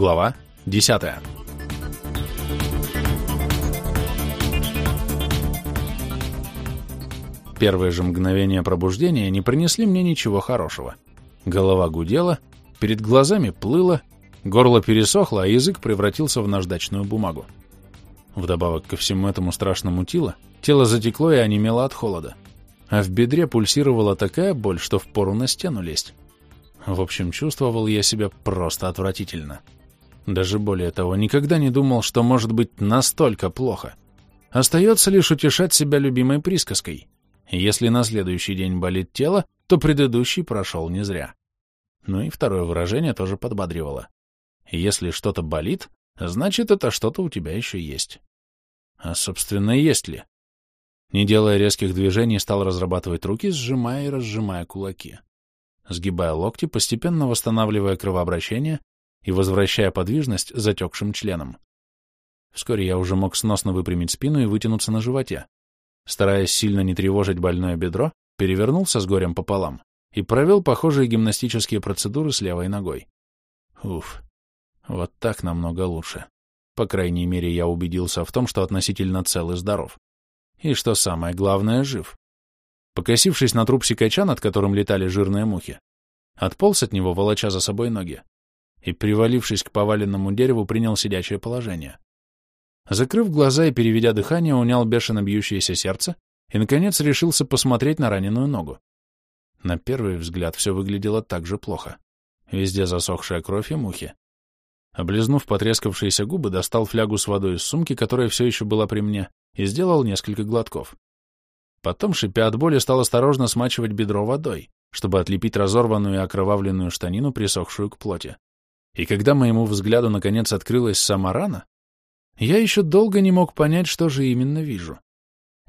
Глава 10. Первые же мгновения пробуждения не принесли мне ничего хорошего. Голова гудела, перед глазами плыла, горло пересохло, а язык превратился в наждачную бумагу. Вдобавок ко всему этому страшному телу, тело затекло и онемело от холода, а в бедре пульсировала такая боль, что впору на стену лезть. В общем, чувствовал я себя просто отвратительно. Даже более того, никогда не думал, что может быть настолько плохо. Остается лишь утешать себя любимой присказкой. Если на следующий день болит тело, то предыдущий прошел не зря. Ну и второе выражение тоже подбадривало. Если что-то болит, значит, это что-то у тебя еще есть. А, собственно, есть ли? Не делая резких движений, стал разрабатывать руки, сжимая и разжимая кулаки. Сгибая локти, постепенно восстанавливая кровообращение и возвращая подвижность затекшим членам. Вскоре я уже мог сносно выпрямить спину и вытянуться на животе. Стараясь сильно не тревожить больное бедро, перевернулся с горем пополам и провел похожие гимнастические процедуры с левой ногой. Уф, вот так намного лучше. По крайней мере, я убедился в том, что относительно цел и здоров. И что самое главное, жив. Покосившись на труп сикача, над которым летали жирные мухи, отполз от него, волоча за собой ноги и, привалившись к поваленному дереву, принял сидячее положение. Закрыв глаза и переведя дыхание, унял бешено бьющееся сердце и, наконец, решился посмотреть на раненую ногу. На первый взгляд все выглядело так же плохо. Везде засохшая кровь и мухи. Облизнув потрескавшиеся губы, достал флягу с водой из сумки, которая все еще была при мне, и сделал несколько глотков. Потом, шипя от боли, стал осторожно смачивать бедро водой, чтобы отлепить разорванную и окровавленную штанину, присохшую к плоти. И когда моему взгляду наконец открылась сама рана, я еще долго не мог понять, что же именно вижу.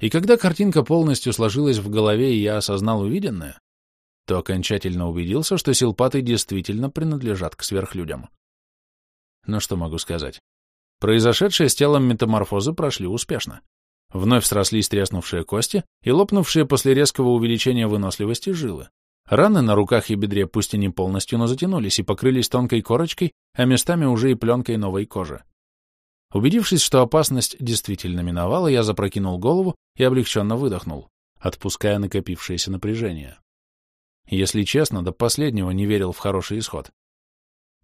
И когда картинка полностью сложилась в голове, и я осознал увиденное, то окончательно убедился, что силпаты действительно принадлежат к сверхлюдям. Но что могу сказать? Произошедшие с телом метаморфозы прошли успешно. Вновь срослись треснувшие кости и лопнувшие после резкого увеличения выносливости жилы. Раны на руках и бедре пусть и не полностью, но затянулись и покрылись тонкой корочкой, а местами уже и пленкой новой кожи. Убедившись, что опасность действительно миновала, я запрокинул голову и облегченно выдохнул, отпуская накопившееся напряжение. Если честно, до последнего не верил в хороший исход.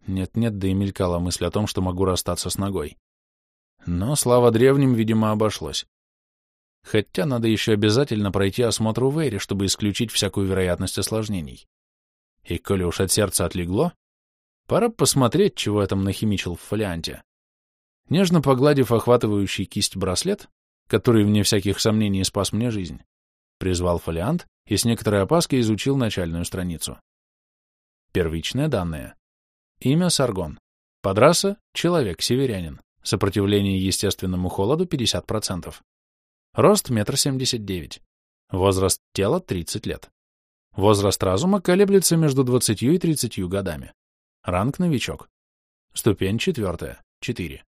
Нет-нет, да и мелькала мысль о том, что могу расстаться с ногой. Но, слава древним, видимо, обошлось. Хотя надо еще обязательно пройти осмотр у Вэри, чтобы исключить всякую вероятность осложнений. И коли уж от сердца отлегло, пора посмотреть, чего я там нахимичил в фолианте. Нежно погладив охватывающий кисть браслет, который, вне всяких сомнений, спас мне жизнь, призвал фолиант и с некоторой опаской изучил начальную страницу. Первичные данные. Имя Саргон. Подраса — человек, северянин. Сопротивление естественному холоду 50%. Рост — метр семьдесят девять. Возраст тела — 30 лет. Возраст разума колеблется между 20 и 30 годами. Ранг новичок. Ступень четвертая, 4.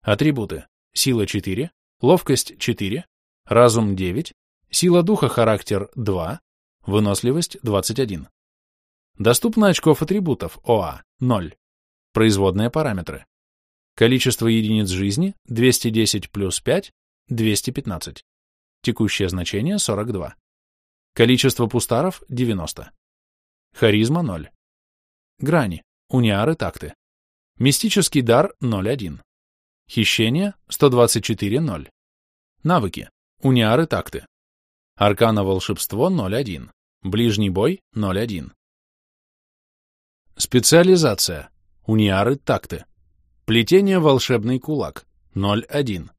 Атрибуты. Сила 4, ловкость 4, разум 9, сила духа характер 2, выносливость 21. Доступно очков атрибутов ОА 0. Производные параметры. Количество единиц жизни 210 плюс 5 215. Текущее значение 42. Количество пустаров 90. Харизма 0. Грани. Униары такты. Мистический дар 0,1. Хищение 124-0. Навыки. Униары такты. Аркана волшебство 0,1. Ближний бой 0,1. Специализация. Униары такты. Плетение волшебный кулак 0,1.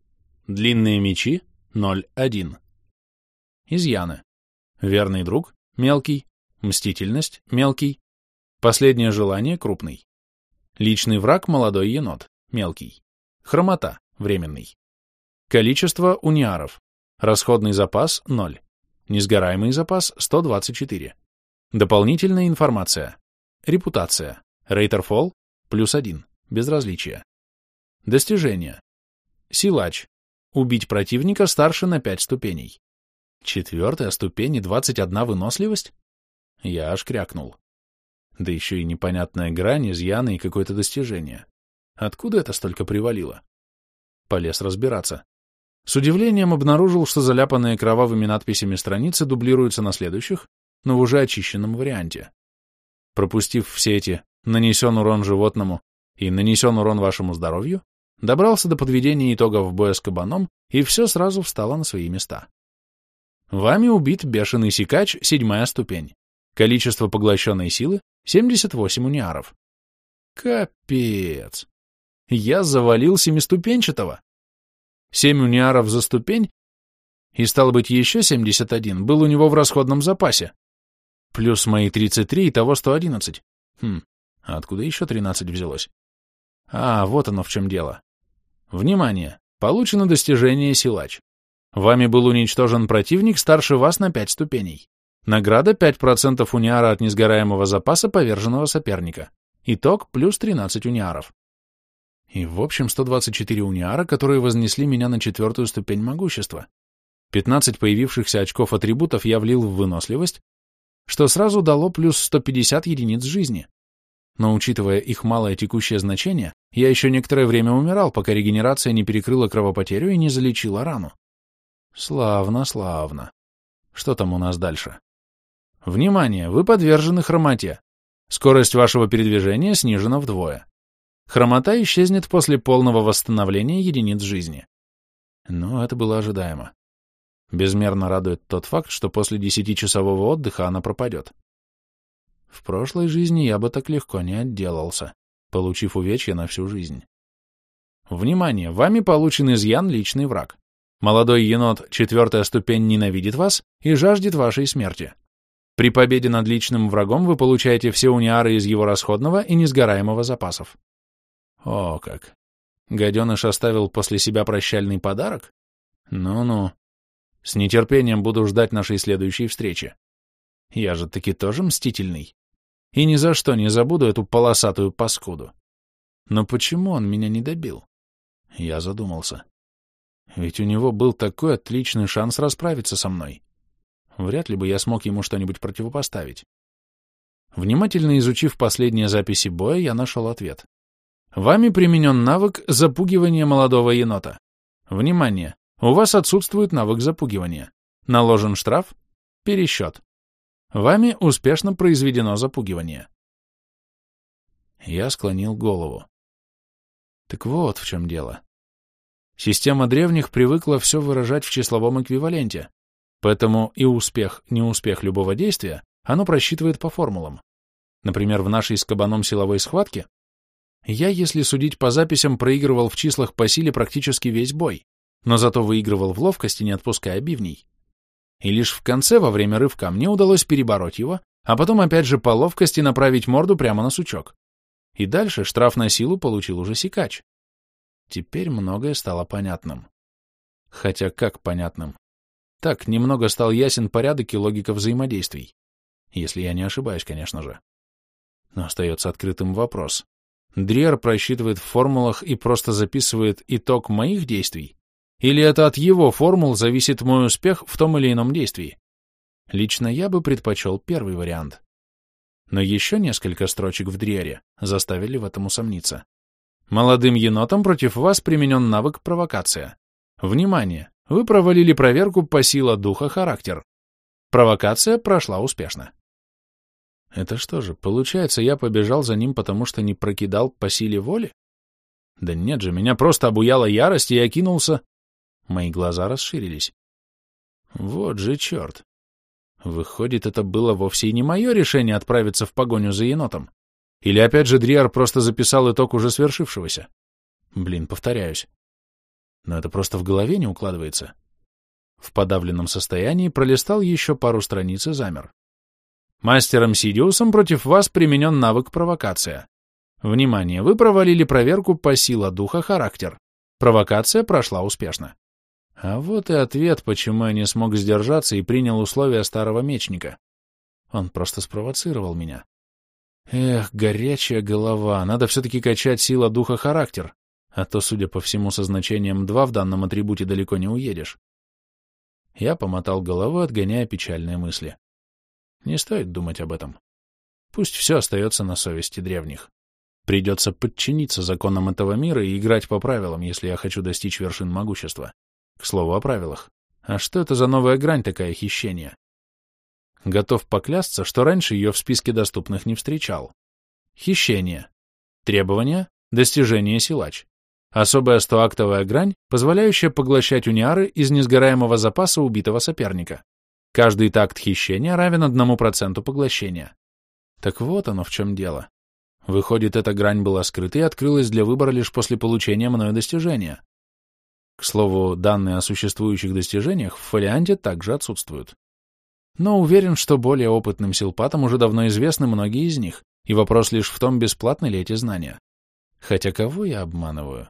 Длинные мечи — 0-1. Изъяны. Верный друг — мелкий. Мстительность — мелкий. Последнее желание — крупный. Личный враг — молодой енот, мелкий. Хромота — временный. Количество униаров. Расходный запас — 0. Несгораемый запас — 124. Дополнительная информация. Репутация. Рейтерфол — плюс 1. Безразличие. Достижения. Силач. Убить противника старше на пять ступеней. Четвертая ступень и двадцать одна выносливость? Я аж крякнул. Да еще и непонятная грань, изъяны и какое-то достижение. Откуда это столько привалило? Полез разбираться. С удивлением обнаружил, что заляпанные кровавыми надписями страницы дублируются на следующих, но в уже очищенном варианте. Пропустив все эти «нанесен урон животному» и «нанесен урон вашему здоровью», добрался до подведения итогов боя с кабаном, и все сразу встало на свои места. Вами убит бешеный сикач, седьмая ступень. Количество поглощенной силы — 78 униаров. Капец! Я завалил семиступенчатого. Семь униаров за ступень, и, стало быть, еще 71 был у него в расходном запасе. Плюс мои 33, и того 111. Хм, а откуда еще 13 взялось? А, вот оно в чем дело. Внимание! Получено достижение силач. Вами был уничтожен противник старше вас на 5 ступеней. Награда 5% униара от несгораемого запаса поверженного соперника. Итог плюс 13 униаров. И в общем 124 униара, которые вознесли меня на четвертую ступень могущества. 15 появившихся очков атрибутов я влил в выносливость, что сразу дало плюс 150 единиц жизни. Но учитывая их малое текущее значение, я еще некоторое время умирал, пока регенерация не перекрыла кровопотерю и не залечила рану. Славно, славно. Что там у нас дальше? Внимание, вы подвержены хромоте. Скорость вашего передвижения снижена вдвое. Хромота исчезнет после полного восстановления единиц жизни. Ну, это было ожидаемо. Безмерно радует тот факт, что после десятичасового отдыха она пропадет. В прошлой жизни я бы так легко не отделался, получив увечья на всю жизнь. Внимание! Вами получен изъян личный враг. Молодой енот, четвертая ступень, ненавидит вас и жаждет вашей смерти. При победе над личным врагом вы получаете все униары из его расходного и несгораемого запасов. О, как! Гаденыш оставил после себя прощальный подарок? Ну-ну. С нетерпением буду ждать нашей следующей встречи. Я же таки тоже мстительный. И ни за что не забуду эту полосатую паскуду. Но почему он меня не добил? Я задумался. Ведь у него был такой отличный шанс расправиться со мной. Вряд ли бы я смог ему что-нибудь противопоставить. Внимательно изучив последние записи боя, я нашел ответ. Вами применен навык запугивания молодого енота. Внимание! У вас отсутствует навык запугивания. Наложен штраф. Пересчет. Вами успешно произведено запугивание. Я склонил голову. Так вот в чем дело. Система древних привыкла все выражать в числовом эквиваленте, Поэтому и успех, неуспех любого действия оно просчитывает по формулам. Например, в нашей с кабаном силовой схватке я, если судить по записям, проигрывал в числах по силе практически весь бой, но зато выигрывал в ловкости, не отпуская бивней. И лишь в конце, во время рывка, мне удалось перебороть его, а потом опять же по ловкости направить морду прямо на сучок. И дальше штраф на силу получил уже сикач. Теперь многое стало понятным. Хотя как понятным? Так, немного стал ясен порядок и логика взаимодействий. Если я не ошибаюсь, конечно же. Но остается открытым вопрос. Дриер просчитывает в формулах и просто записывает итог моих действий? Или это от его формул зависит мой успех в том или ином действии? Лично я бы предпочел первый вариант. Но еще несколько строчек в Дриере заставили в этом усомниться. Молодым енотом против вас применен навык провокация. Внимание! Вы провалили проверку по сила духа характер. Провокация прошла успешно. Это что же, получается, я побежал за ним, потому что не прокидал по силе воли? Да нет же, меня просто обуяла ярость, и я кинулся... Мои глаза расширились. Вот же черт. Выходит, это было вовсе и не мое решение отправиться в погоню за енотом. Или опять же Дриар просто записал итог уже свершившегося. Блин, повторяюсь но это просто в голове не укладывается. В подавленном состоянии пролистал еще пару страниц и замер. Мастером Сидиусом против вас применен навык провокация. Внимание, вы провалили проверку по сила духа характер. Провокация прошла успешно. А вот и ответ, почему я не смог сдержаться и принял условия старого мечника. Он просто спровоцировал меня. Эх, горячая голова, надо все-таки качать сила духа характер а то, судя по всему, со значением 2 в данном атрибуте далеко не уедешь. Я помотал головой, отгоняя печальные мысли. Не стоит думать об этом. Пусть все остается на совести древних. Придется подчиниться законам этого мира и играть по правилам, если я хочу достичь вершин могущества. К слову о правилах. А что это за новая грань такая хищения? Готов поклясться, что раньше ее в списке доступных не встречал. Хищение. Требования. Достижение силач. Особая стоактовая грань, позволяющая поглощать униары из несгораемого запаса убитого соперника. Каждый такт хищения равен одному проценту поглощения. Так вот оно в чем дело. Выходит, эта грань была скрыта и открылась для выбора лишь после получения мною достижения. К слову, данные о существующих достижениях в фолианте также отсутствуют. Но уверен, что более опытным силпатам уже давно известны многие из них, и вопрос лишь в том, бесплатны ли эти знания. Хотя кого я обманываю?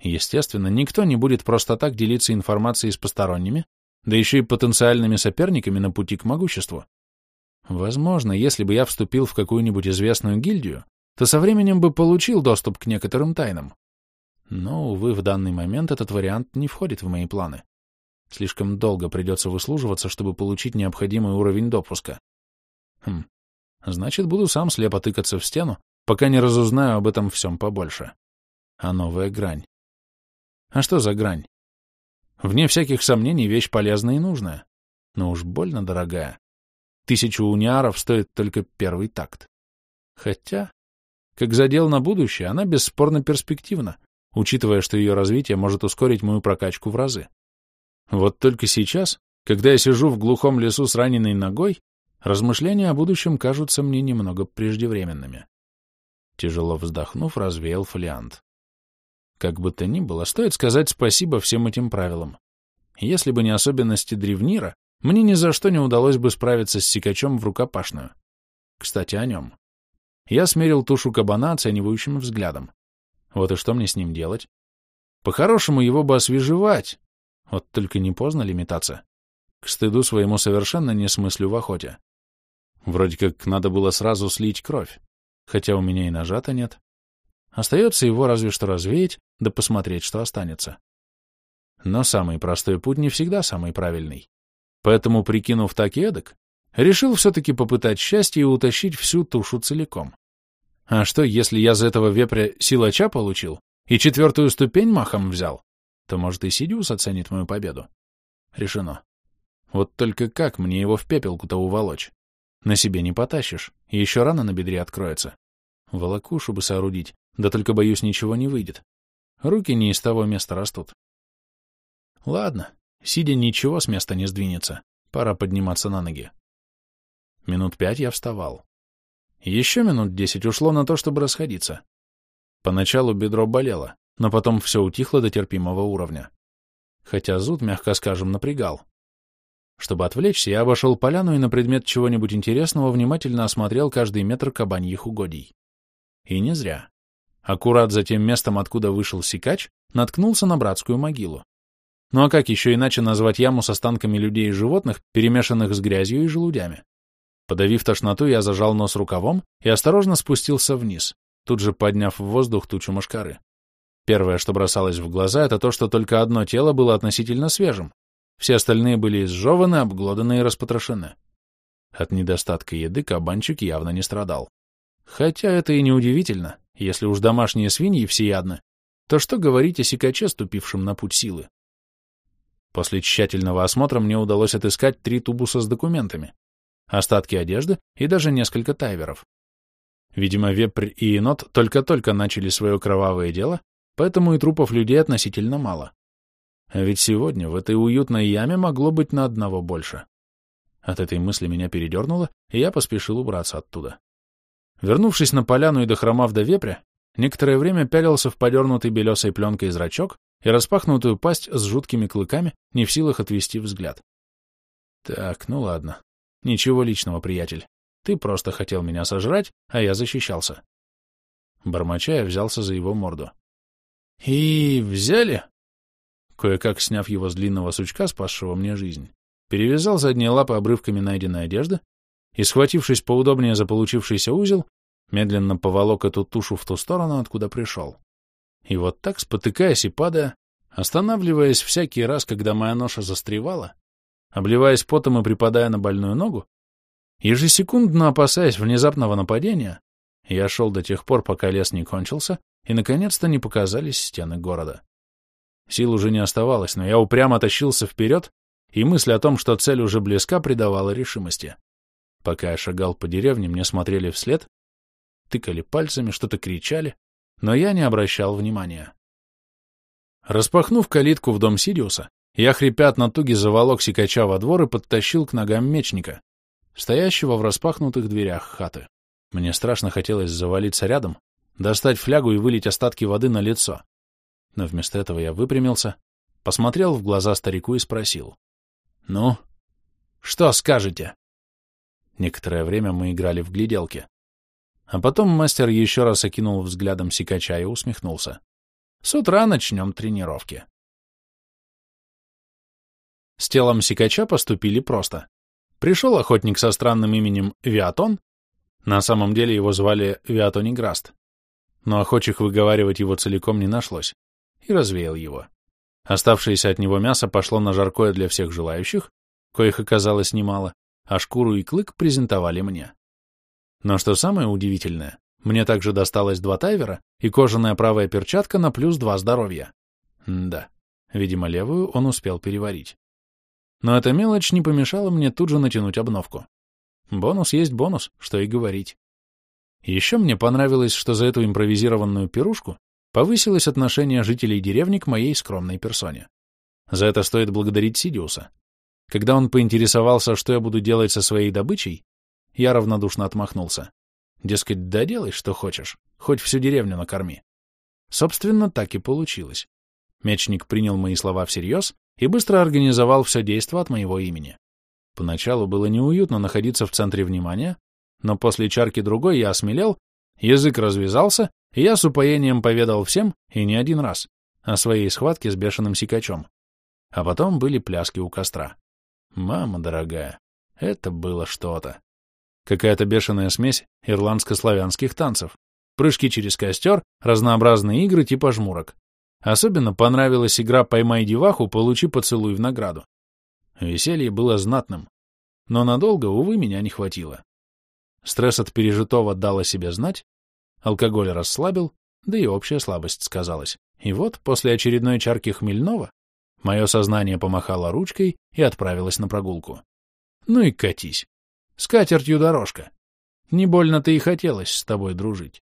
Естественно, никто не будет просто так делиться информацией с посторонними, да еще и потенциальными соперниками на пути к могуществу. Возможно, если бы я вступил в какую-нибудь известную гильдию, то со временем бы получил доступ к некоторым тайнам. Но, увы, в данный момент этот вариант не входит в мои планы. Слишком долго придется выслуживаться, чтобы получить необходимый уровень допуска. Хм, значит, буду сам слепо тыкаться в стену, пока не разузнаю об этом всем побольше. А новая грань. А что за грань? Вне всяких сомнений, вещь полезная и нужная. Но уж больно дорогая. Тысячу униаров стоит только первый такт. Хотя, как задел на будущее, она бесспорно перспективна, учитывая, что ее развитие может ускорить мою прокачку в разы. Вот только сейчас, когда я сижу в глухом лесу с раненой ногой, размышления о будущем кажутся мне немного преждевременными. Тяжело вздохнув, развеял фолиант. Как бы то ни было, стоит сказать спасибо всем этим правилам. Если бы не особенности древнира, мне ни за что не удалось бы справиться с сикачом в рукопашную. Кстати, о нем. Я смерил тушу кабана оценивающим взглядом. Вот и что мне с ним делать? По-хорошему его бы освежевать. Вот только не поздно ли метаться? К стыду своему совершенно не смыслю в охоте. Вроде как надо было сразу слить кровь, хотя у меня и ножа-то нет. Остается его разве что развеять, да посмотреть, что останется. Но самый простой путь не всегда самый правильный. Поэтому, прикинув так и эдак, решил все-таки попытать счастье и утащить всю тушу целиком. А что, если я за этого вепря силача получил и четвертую ступень махом взял, то, может, и Сидиус оценит мою победу. Решено. Вот только как мне его в пепелку-то уволочь? На себе не потащишь, и еще рано на бедре откроется. Волокушу бы соорудить, да только, боюсь, ничего не выйдет. Руки не из того места растут. Ладно, сидя ничего с места не сдвинется. Пора подниматься на ноги. Минут пять я вставал. Еще минут десять ушло на то, чтобы расходиться. Поначалу бедро болело, но потом все утихло до терпимого уровня. Хотя зуд, мягко скажем, напрягал. Чтобы отвлечься, я обошел поляну и на предмет чего-нибудь интересного внимательно осмотрел каждый метр кабаньих угодий. И не зря. Аккурат за тем местом, откуда вышел сикач, наткнулся на братскую могилу. Ну а как еще иначе назвать яму с останками людей и животных, перемешанных с грязью и желудями? Подавив тошноту, я зажал нос рукавом и осторожно спустился вниз, тут же подняв в воздух тучу мошкары. Первое, что бросалось в глаза, это то, что только одно тело было относительно свежим. Все остальные были изжеваны, обглоданы и распотрошены. От недостатка еды кабанчик явно не страдал. Хотя это и не удивительно, если уж домашние свиньи всеядны, то что говорить о сикаче, ступившем на путь силы? После тщательного осмотра мне удалось отыскать три тубуса с документами, остатки одежды и даже несколько тайверов. Видимо, вепрь и енот только-только начали свое кровавое дело, поэтому и трупов людей относительно мало. А ведь сегодня в этой уютной яме могло быть на одного больше. От этой мысли меня передернуло, и я поспешил убраться оттуда. Вернувшись на поляну и дохромав до вепря, некоторое время пялился в подернутый белесой пленкой зрачок и распахнутую пасть с жуткими клыками, не в силах отвести взгляд. Так, ну ладно, Ничего личного, приятель. Ты просто хотел меня сожрать, а я защищался. Бормоча я взялся за его морду. И взяли? Кое-как сняв его с длинного сучка, спасшего мне жизнь, перевязал задние лапы обрывками найденной одежды и, схватившись поудобнее за получившийся узел, медленно поволок эту тушу в ту сторону, откуда пришел. И вот так, спотыкаясь и падая, останавливаясь всякий раз, когда моя ноша застревала, обливаясь потом и припадая на больную ногу, ежесекундно опасаясь внезапного нападения, Я шел до тех пор, пока лес не кончился, и, наконец-то, не показались стены города. Сил уже не оставалось, но я упрямо тащился вперед, и мысль о том, что цель уже близка, придавала решимости. Пока я шагал по деревне, мне смотрели вслед, тыкали пальцами, что-то кричали, но я не обращал внимания. Распахнув калитку в дом Сириуса, я, хрипя от натуги, заволок сикача во двор и подтащил к ногам мечника, стоящего в распахнутых дверях хаты. Мне страшно хотелось завалиться рядом, достать флягу и вылить остатки воды на лицо. Но вместо этого я выпрямился, посмотрел в глаза старику и спросил. «Ну, что скажете?» Некоторое время мы играли в гляделки. А потом мастер еще раз окинул взглядом сикача и усмехнулся. «С утра начнем тренировки». С телом сикача поступили просто. Пришел охотник со странным именем Виатон, на самом деле его звали Виатониграст, но охочих выговаривать его целиком не нашлось, и развеял его. Оставшееся от него мясо пошло на жаркое для всех желающих, коих оказалось немало, а шкуру и клык презентовали мне. Но что самое удивительное, мне также досталось два тайвера и кожаная правая перчатка на плюс два здоровья. М да, видимо, левую он успел переварить. Но эта мелочь не помешала мне тут же натянуть обновку. Бонус есть бонус, что и говорить. Еще мне понравилось, что за эту импровизированную пирушку повысилось отношение жителей деревни к моей скромной персоне. За это стоит благодарить Сидиуса. Когда он поинтересовался, что я буду делать со своей добычей, я равнодушно отмахнулся. Дескать, да делай, что хочешь, хоть всю деревню накорми. Собственно, так и получилось. Мечник принял мои слова всерьез и быстро организовал все действо от моего имени. Поначалу было неуютно находиться в центре внимания, но после чарки другой я осмелел, язык развязался, и я с упоением поведал всем, и не один раз, о своей схватке с бешеным сикачом. А потом были пляски у костра. Мама дорогая, это было что-то. Какая-то бешеная смесь ирландско-славянских танцев, прыжки через костер, разнообразные игры типа жмурок. Особенно понравилась игра «Поймай деваху, получи поцелуй в награду». Веселье было знатным, но надолго, увы, меня не хватило. Стресс от пережитого дал о себе знать, алкоголь расслабил, да и общая слабость сказалась. И вот, после очередной чарки хмельного, мое сознание помахало ручкой и отправилось на прогулку. Ну и катись. С катертью дорожка. Не больно-то и хотелось с тобой дружить.